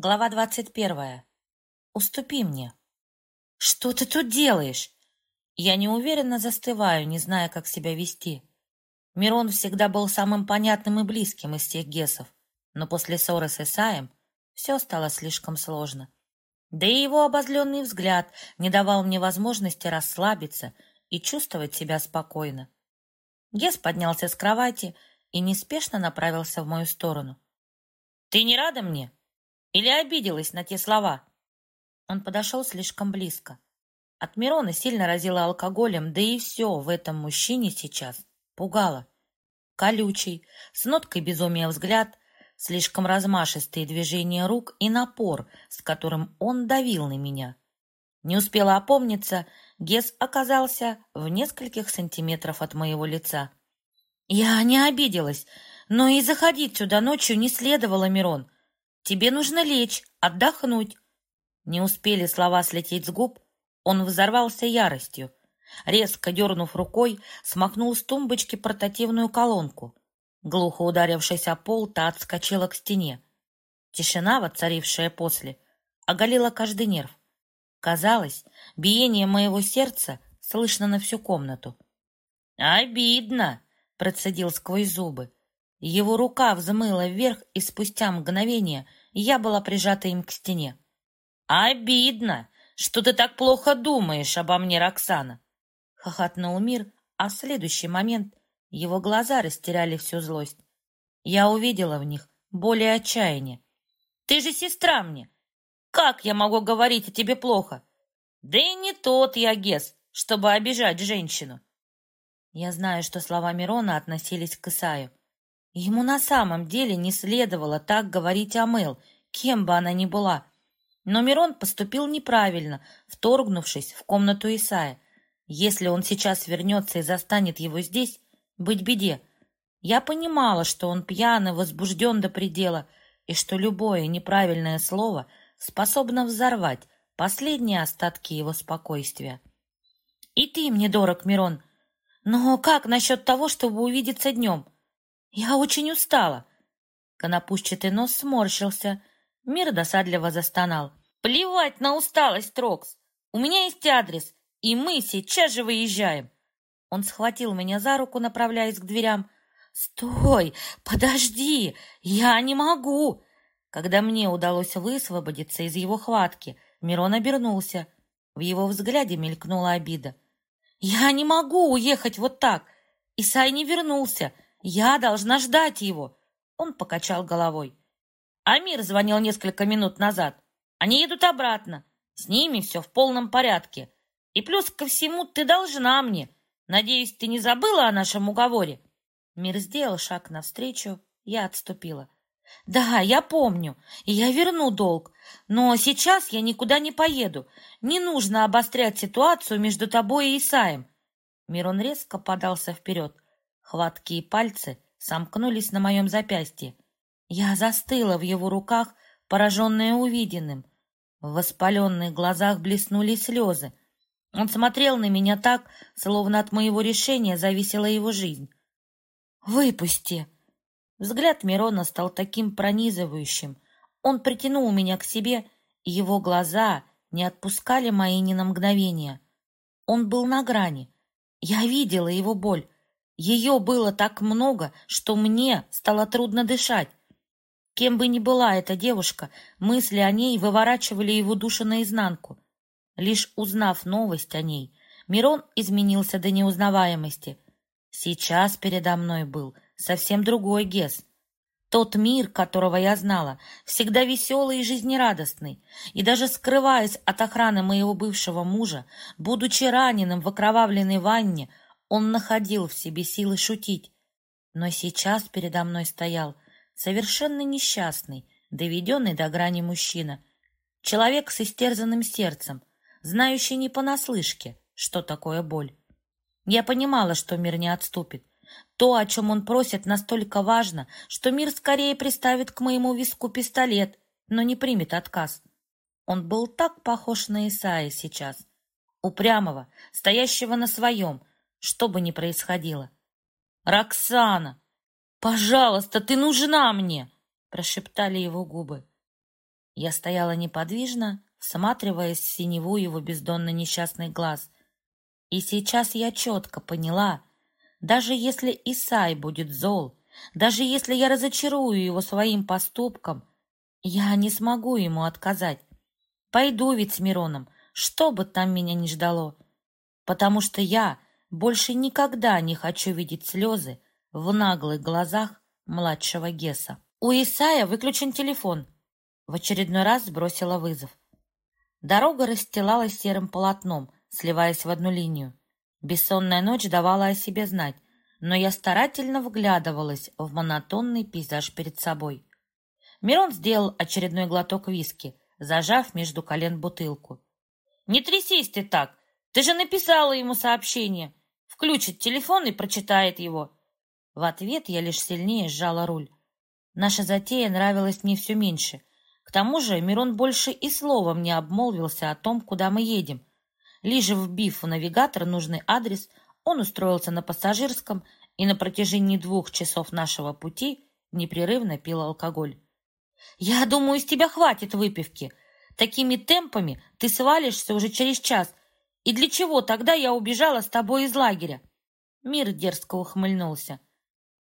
Глава двадцать первая. Уступи мне. Что ты тут делаешь? Я неуверенно застываю, не зная, как себя вести. Мирон всегда был самым понятным и близким из всех гесов, но после ссоры с Исаем все стало слишком сложно. Да и его обозленный взгляд не давал мне возможности расслабиться и чувствовать себя спокойно. Гес поднялся с кровати и неспешно направился в мою сторону. «Ты не рада мне?» Или обиделась на те слова? Он подошел слишком близко. От Мирона сильно разило алкоголем, да и все в этом мужчине сейчас пугало. Колючий, с ноткой безумия взгляд, слишком размашистые движения рук и напор, с которым он давил на меня. Не успела опомниться, Гес оказался в нескольких сантиметров от моего лица. Я не обиделась, но и заходить сюда ночью не следовало, Мирон. Тебе нужно лечь, отдохнуть. Не успели слова слететь с губ, он взорвался яростью. Резко дернув рукой, смахнул с тумбочки портативную колонку. Глухо ударившись о пол, та отскочила к стене. Тишина, воцарившая после, оголила каждый нерв. Казалось, биение моего сердца слышно на всю комнату. «Обидно!» — процедил сквозь зубы. Его рука взмыла вверх, и спустя мгновение я была прижата им к стене. «Обидно, что ты так плохо думаешь обо мне, Роксана!» Хохотнул мир, а в следующий момент его глаза растеряли всю злость. Я увидела в них боль и отчаяние. «Ты же сестра мне! Как я могу говорить о тебе плохо? Да и не тот я, Гес, чтобы обижать женщину!» Я знаю, что слова Мирона относились к Исаю, Ему на самом деле не следовало так говорить о Мэл, кем бы она ни была. Но Мирон поступил неправильно, вторгнувшись в комнату Исая. Если он сейчас вернется и застанет его здесь, быть беде. Я понимала, что он пьян и возбужден до предела, и что любое неправильное слово способно взорвать последние остатки его спокойствия. «И ты мне дорог, Мирон. Но как насчет того, чтобы увидеться днем?» Я очень устала. Конопушчатый нос сморщился. Мир досадливо застонал. Плевать на усталость, Трокс. У меня есть адрес, и мы сейчас же выезжаем. Он схватил меня за руку, направляясь к дверям. «Стой! Подожди! Я не могу!» Когда мне удалось высвободиться из его хватки, Мирон обернулся. В его взгляде мелькнула обида. «Я не могу уехать вот так! Исай не вернулся!» Я должна ждать его. Он покачал головой. Амир звонил несколько минут назад. Они едут обратно. С ними все в полном порядке. И плюс ко всему ты должна мне. Надеюсь, ты не забыла о нашем уговоре?» Мир сделал шаг навстречу, я отступила. «Да, я помню, и я верну долг. Но сейчас я никуда не поеду. Не нужно обострять ситуацию между тобой и Исаем». Мирон резко подался вперед. Хваткие пальцы сомкнулись на моем запястье. Я застыла в его руках, пораженная увиденным. В воспаленных глазах блеснули слезы. Он смотрел на меня так, словно от моего решения зависела его жизнь. «Выпусти!» Взгляд Мирона стал таким пронизывающим. Он притянул меня к себе, и его глаза не отпускали мои ни на мгновение. Он был на грани. Я видела его боль, ее было так много, что мне стало трудно дышать. Кем бы ни была эта девушка, мысли о ней выворачивали его душу наизнанку. Лишь узнав новость о ней, Мирон изменился до неузнаваемости. Сейчас передо мной был совсем другой Гес. Тот мир, которого я знала, всегда веселый и жизнерадостный, и даже скрываясь от охраны моего бывшего мужа, будучи раненым в окровавленной ванне, он находил в себе силы шутить, но сейчас передо мной стоял совершенно несчастный, доведенный до грани мужчина, человек с истерзанным сердцем, знающий не понаслышке, что такое боль. Я понимала, что мир не отступит. То, о чем он просит, настолько важно, что мир скорее приставит к моему виску пистолет, но не примет отказ. Он был так похож на Исаия сейчас, упрямого, стоящего на своем, что бы ни происходило. «Роксана! Пожалуйста, ты нужна мне!» прошептали его губы. Я стояла неподвижно, всматриваясь в синеву его бездонно несчастный глаз. И сейчас я четко поняла, даже если Исай будет зол, даже если я разочарую его своим поступком, я не смогу ему отказать. Пойду ведь с Мироном, что бы там меня ни ждало, потому что я больше никогда не хочу видеть слезы в наглых глазах младшего Геса. У Исая выключен телефон. В очередной раз сбросила вызов. Дорога расстилалась серым полотном, сливаясь в одну линию. Бессонная ночь давала о себе знать, но я старательно вглядывалась в монотонный пейзаж перед собой. Мирон сделал очередной глоток виски, зажав между колен бутылку. «Не трясись ты так! Ты же написала ему сообщение! Включит телефон и прочитает его!» В ответ я лишь сильнее сжала руль. Наша затея нравилась мне все меньше. К тому же Мирон больше и словом не обмолвился о том, куда мы едем. Лишь вбив в навигатор нужный адрес, он устроился на пассажирском и на протяжении двух часов нашего пути непрерывно пил алкоголь. «Я думаю, из тебя хватит выпивки. Такими темпами ты свалишься уже через час. И для чего тогда я убежала с тобой из лагеря?» Мир дерзко ухмыльнулся.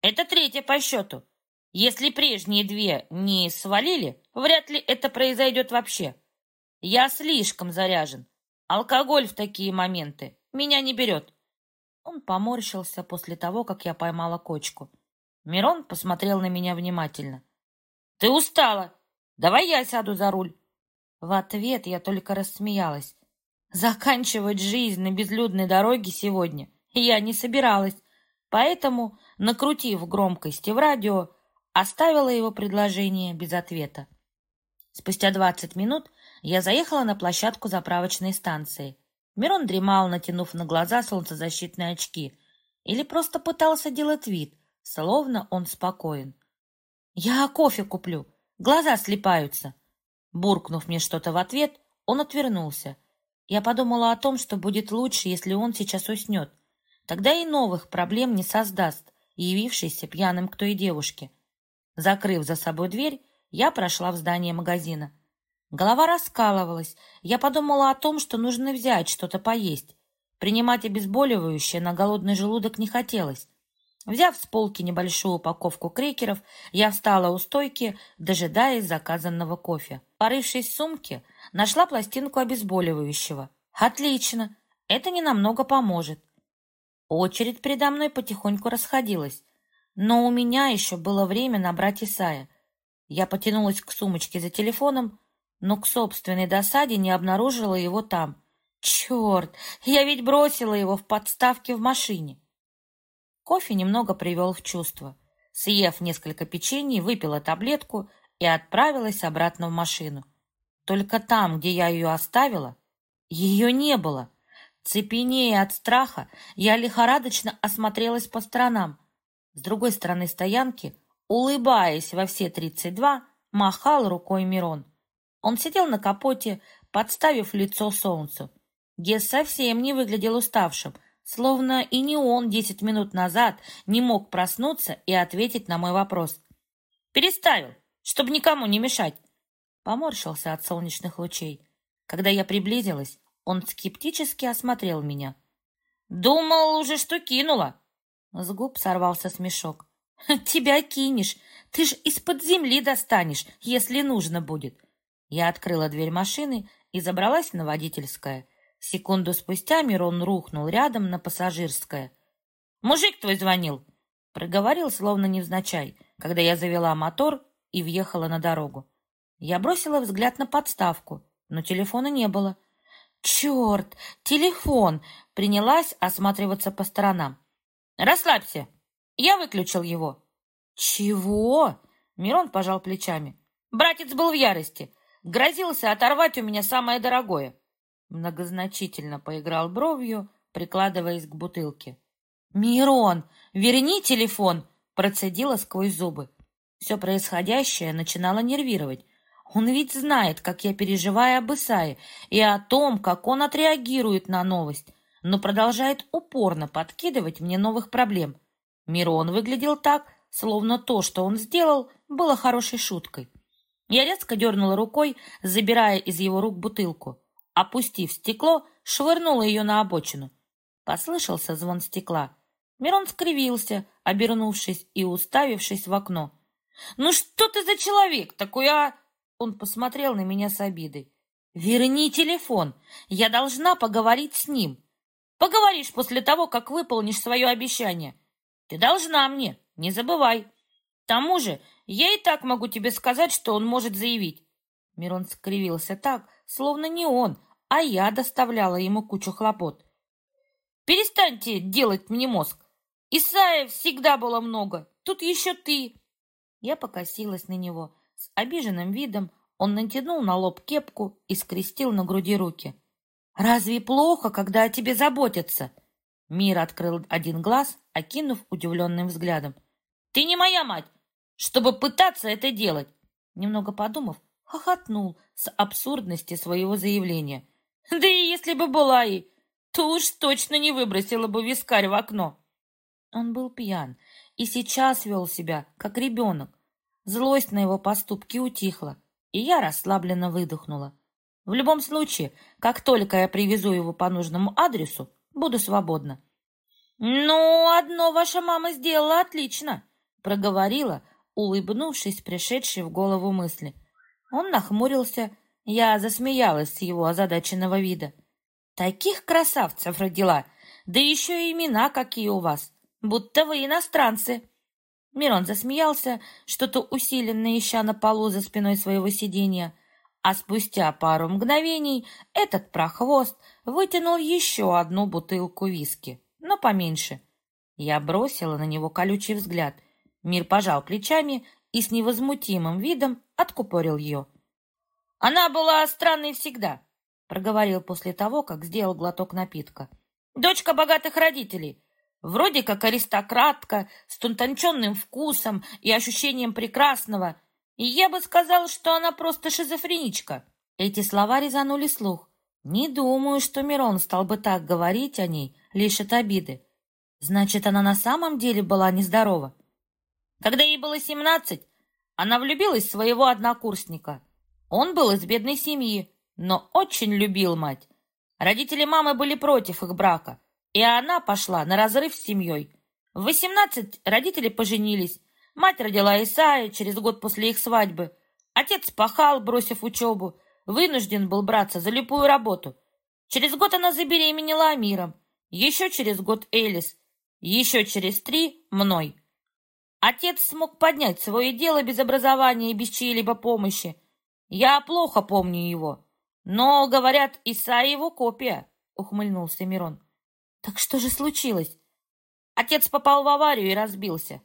«Это третья по счету. Если прежние две не свалили, вряд ли это произойдет вообще. Я слишком заряжен. Алкоголь в такие моменты меня не берет. Он поморщился после того, как я поймала кочку. Мирон посмотрел на меня внимательно. «Ты устала! Давай я сяду за руль!» В ответ я только рассмеялась. Заканчивать жизнь на безлюдной дороге сегодня я не собиралась, поэтому, накрутив громкости в радио, оставила его предложение без ответа. Спустя двадцать минут я заехала на площадку заправочной станции. Мирон дремал, натянув на глаза солнцезащитные очки, или просто пытался делать вид, словно он спокоен. «Я кофе куплю, глаза слепаются!» Буркнув мне что-то в ответ, он отвернулся. Я подумала о том, что будет лучше, если он сейчас уснет. Тогда и новых проблем не создаст, явившийся пьяным к той девушке. Закрыв за собой дверь, я прошла в здание магазина. Голова раскалывалась. Я подумала о том, что нужно взять что-то поесть. Принимать обезболивающее на голодный желудок не хотелось. Взяв с полки небольшую упаковку крекеров, я встала у стойки, дожидаясь заказанного кофе. Порывшись в сумке, нашла пластинку обезболивающего. Отлично, это ненамного поможет. Очередь передо мной потихоньку расходилась, но у меня еще было время набрать Исая. Я потянулась к сумочке за телефоном, но к собственной досаде не обнаружила его там. Черт, я ведь бросила его в подставке в машине. Кофе немного привел в чувство. Съев несколько печений, выпила таблетку и отправилась обратно в машину. Только там, где я ее оставила, ее не было. Цепенея от страха, я лихорадочно осмотрелась по сторонам. С другой стороны стоянки, улыбаясь во все тридцать два, махал рукой Мирон. Он сидел на капоте, подставив лицо солнцу. Гес совсем не выглядел уставшим, словно и не он десять минут назад не мог проснуться и ответить на мой вопрос. «Переставил, чтобы никому не мешать!» Поморщился от солнечных лучей. Когда я приблизилась, он скептически осмотрел меня. «Думал уже, что кинула!» С губ сорвался смешок. «Тебя кинешь! Ты ж из-под земли достанешь, если нужно будет!» Я открыла дверь машины и забралась на водительское. Секунду спустя Мирон рухнул рядом на пассажирское. «Мужик твой звонил!» Проговорил, словно невзначай, когда я завела мотор и въехала на дорогу. Я бросила взгляд на подставку, но телефона не было. «Черт! Телефон!» Принялась осматриваться по сторонам. «Расслабься! Я выключил его!» «Чего?» Мирон пожал плечами. «Братец был в ярости. Грозился оторвать у меня самое дорогое. Многозначительно поиграл бровью, прикладываясь к бутылке. «Мирон, верни телефон!» процедила сквозь зубы. Все происходящее начинало нервировать. Он ведь знает, как я переживаю об Исае и о том, как он отреагирует на новость, но продолжает упорно подкидывать мне новых проблем. Мирон выглядел так, словно то, что он сделал, было хорошей шуткой. Я резко дернула рукой, забирая из его рук бутылку. Опустив стекло, швырнула ее на обочину. Послышался звон стекла. Мирон скривился, обернувшись и уставившись в окно. «Ну что ты за человек такой, а?» Он посмотрел на меня с обидой. «Верни телефон. Я должна поговорить с ним. Поговоришь после того, как выполнишь свое обещание. Ты должна мне, не забывай. К тому же я и так могу тебе сказать, что он может заявить». Мирон скривился так, словно не он, а я доставляла ему кучу хлопот. «Перестаньте делать мне мозг. Исаев всегда было много. Тут еще ты». Я покосилась на него. С обиженным видом он натянул на лоб кепку и скрестил на груди руки. «Разве плохо, когда о тебе заботятся?» Мир открыл один глаз, окинув удивленным взглядом. «Ты не моя мать, чтобы пытаться это делать!» Немного подумав, хохотнул с абсурдности своего заявления. «Да и если бы была и, то уж точно не выбросила бы вискарь в окно!» Он был пьян и сейчас вел себя, как ребенок. Злость на его поступки утихла, и я расслабленно выдохнула. В любом случае, как только я привезу его по нужному адресу, буду свободна. «Ну, одно ваша мама сделала отлично», — проговорила, улыбнувшись пришедшей в голову мысли. Он нахмурился, я засмеялась с его озадаченного вида. «Таких красавцев родила, да еще и имена какие у вас!» будто вы иностранцы. Мирон засмеялся, что-то усиленно ища на полу за спиной своего сиденья, а спустя пару мгновений этот прохвост вытянул еще одну бутылку виски, но поменьше. Я бросила на него колючий взгляд. Мир пожал плечами и с невозмутимым видом откупорил ее. «Она была странной всегда», — проговорил после того, как сделал глоток напитка. «Дочка богатых родителей, Вроде как аристократка, с тонченным вкусом и ощущением прекрасного. И я бы сказал, что она просто шизофреничка. Эти слова резанули слух. Не думаю, что Мирон стал бы так говорить о ней лишь от обиды. Значит, она на самом деле была нездорова. Когда ей было семнадцать, она влюбилась в своего однокурсника. Он был из бедной семьи, но очень любил мать. Родители мамы были против их брака. И она пошла на разрыв с семьей. В восемнадцать родители поженились. Мать родила Исаия через год после их свадьбы. Отец пахал, бросив учебу. Вынужден был браться за любую работу. Через год она забеременела Амиром. Еще через год Элис. Еще через три — мной. Отец смог поднять свое дело без образования и без чьей-либо помощи. Я плохо помню его. Но, говорят, Исаия его копия, — ухмыльнулся Мирон. Так что же случилось? Отец попал в аварию и разбился.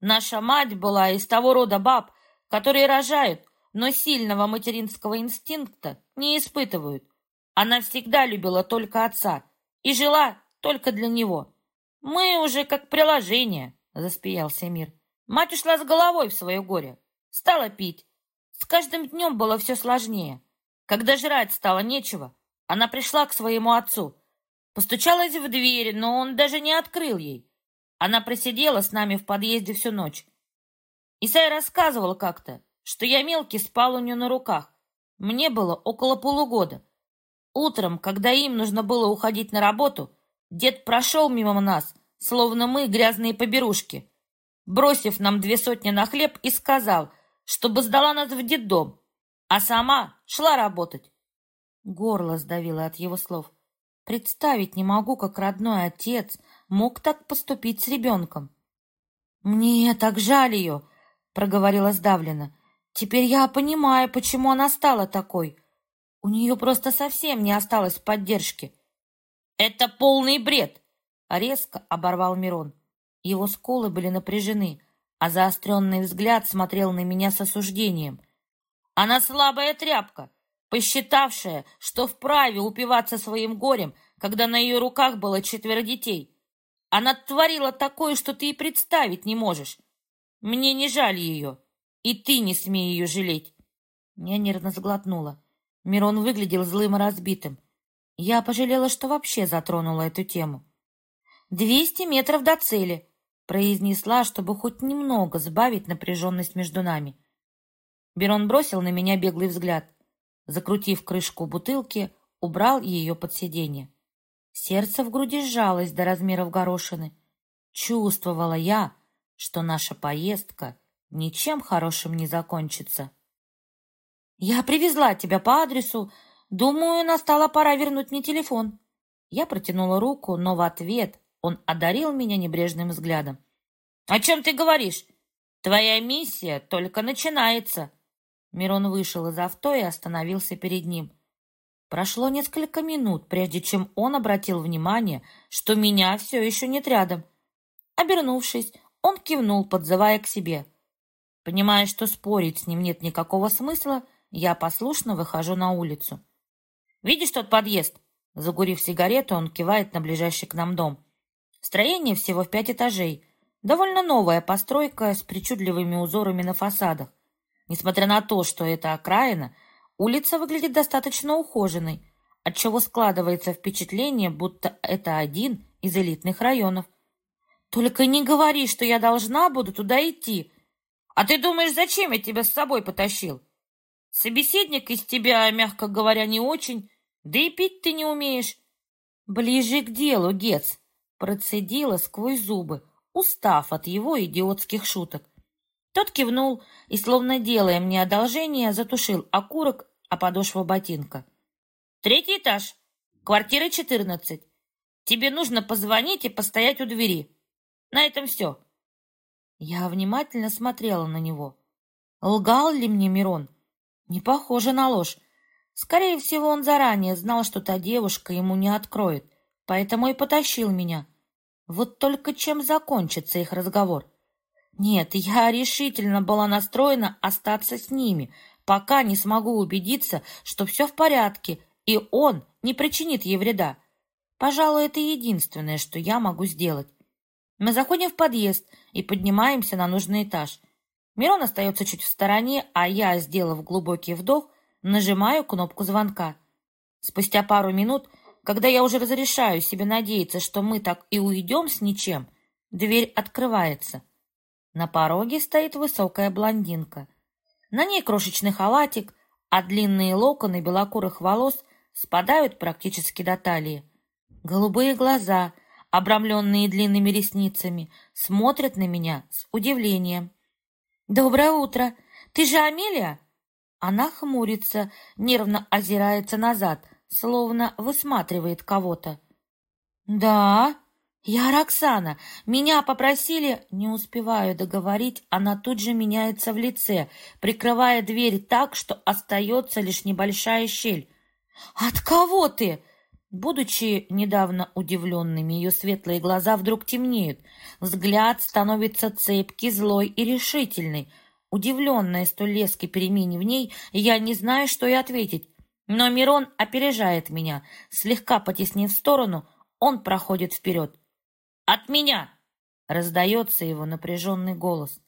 Наша мать была из того рода баб, которые рожают, но сильного материнского инстинкта не испытывают. Она всегда любила только отца и жила только для него. Мы уже как приложение, засмеялся Мир. Мать ушла с головой в свое горе, стала пить. С каждым днем было все сложнее. Когда жрать стало нечего, она пришла к своему отцу Постучалась в дверь, но он даже не открыл ей. Она просидела с нами в подъезде всю ночь. Исай рассказывал как-то, что я мелкий спал у нее на руках. Мне было около полугода. Утром, когда им нужно было уходить на работу, дед прошел мимо нас, словно мы грязные поберушки, бросив нам две сотни на хлеб и сказал, чтобы сдала нас в детдом, а сама шла работать. Горло сдавило от его слов. Представить не могу, как родной отец мог так поступить с ребенком. «Мне так жаль ее», — проговорила сдавленно. «Теперь я понимаю, почему она стала такой. У нее просто совсем не осталось поддержки». «Это полный бред!» — резко оборвал Мирон. Его скулы были напряжены, а заостренный взгляд смотрел на меня с осуждением. «Она слабая тряпка, посчитавшая, что вправе упиваться своим горем, когда на ее руках было четверо детей. Она творила такое, что ты и представить не можешь. Мне не жаль ее, и ты не смей ее жалеть. Я нервно сглотнула. Мирон выглядел злым и разбитым. Я пожалела, что вообще затронула эту тему. «Двести метров до цели», — произнесла, чтобы хоть немного сбавить напряженность между нами. Берон бросил на меня беглый взгляд. Закрутив крышку бутылки, убрал ее под сиденье. Сердце в груди сжалось до размеров горошины. Чувствовала я, что наша поездка ничем хорошим не закончится. «Я привезла тебя по адресу. Думаю, настала пора вернуть мне телефон». Я протянула руку, но в ответ он одарил меня небрежным взглядом. «О чем ты говоришь? Твоя миссия только начинается!» Мирон вышел из авто и остановился перед ним. Прошло несколько минут, прежде чем он обратил внимание, что меня все еще нет рядом. Обернувшись, он кивнул, подзывая к себе. Понимая, что спорить с ним нет никакого смысла, я послушно выхожу на улицу. «Видишь тот подъезд?» Загурив сигарету, он кивает на ближайший к нам дом. Строение всего в пять этажей. Довольно новая постройка с причудливыми узорами на фасадах. Несмотря на то, что это окраина, улица выглядит достаточно ухоженной, отчего складывается впечатление, будто это один из элитных районов. «Только не говори, что я должна буду туда идти. А ты думаешь, зачем я тебя с собой потащил? Собеседник из тебя, мягко говоря, не очень, да и пить ты не умеешь». «Ближе к делу, Гец», процедила сквозь зубы, устав от его идиотских шуток. Тот кивнул и, словно делая мне одолжение, затушил окурок о подошву ботинка. «Третий этаж. Квартира 14. Тебе нужно позвонить и постоять у двери. На этом все». Я внимательно смотрела на него. Лгал ли мне Мирон? Не похоже на ложь. Скорее всего, он заранее знал, что та девушка ему не откроет, поэтому и потащил меня. Вот только чем закончится их разговор? Нет, я решительно была настроена остаться с ними, пока не смогу убедиться, что все в порядке, и он не причинит ей вреда. Пожалуй, это единственное, что я могу сделать. Мы заходим в подъезд и поднимаемся на нужный этаж. Мирон остается чуть в стороне, а я, сделав глубокий вдох, нажимаю кнопку звонка. Спустя пару минут когда я уже разрешаю себе надеяться, что мы так и уйдем с ничем, дверь открывается. На пороге стоит высокая блондинка. На ней крошечный халатик, а длинные локоны белокурых волос спадают практически до талии. Голубые глаза, обрамленные длинными ресницами, смотрят на меня с удивлением. «Доброе утро! Ты же Амелия?» Она хмурится, нервно озирается назад, словно высматривает кого-то. «Да, я Роксана. Меня попросили...» Не успеваю договорить, она тут же меняется в лице, прикрывая дверь так, что остается лишь небольшая щель. «От кого ты?» Будучи недавно удивленными, ее светлые глаза вдруг темнеют. Взгляд становится цепкий, злой и решительный. Удивленная столь леской перемене в ней, я не знаю, что и ответить. Но Мирон опережает меня. Слегка потеснив в сторону, он проходит вперед. «От меня!» — раздается его напряженный голос.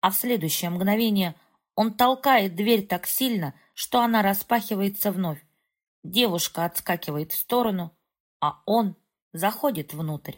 А в следующее мгновение он толкает дверь так сильно, что она распахивается вновь. Девушка отскакивает в сторону, а он заходит внутрь.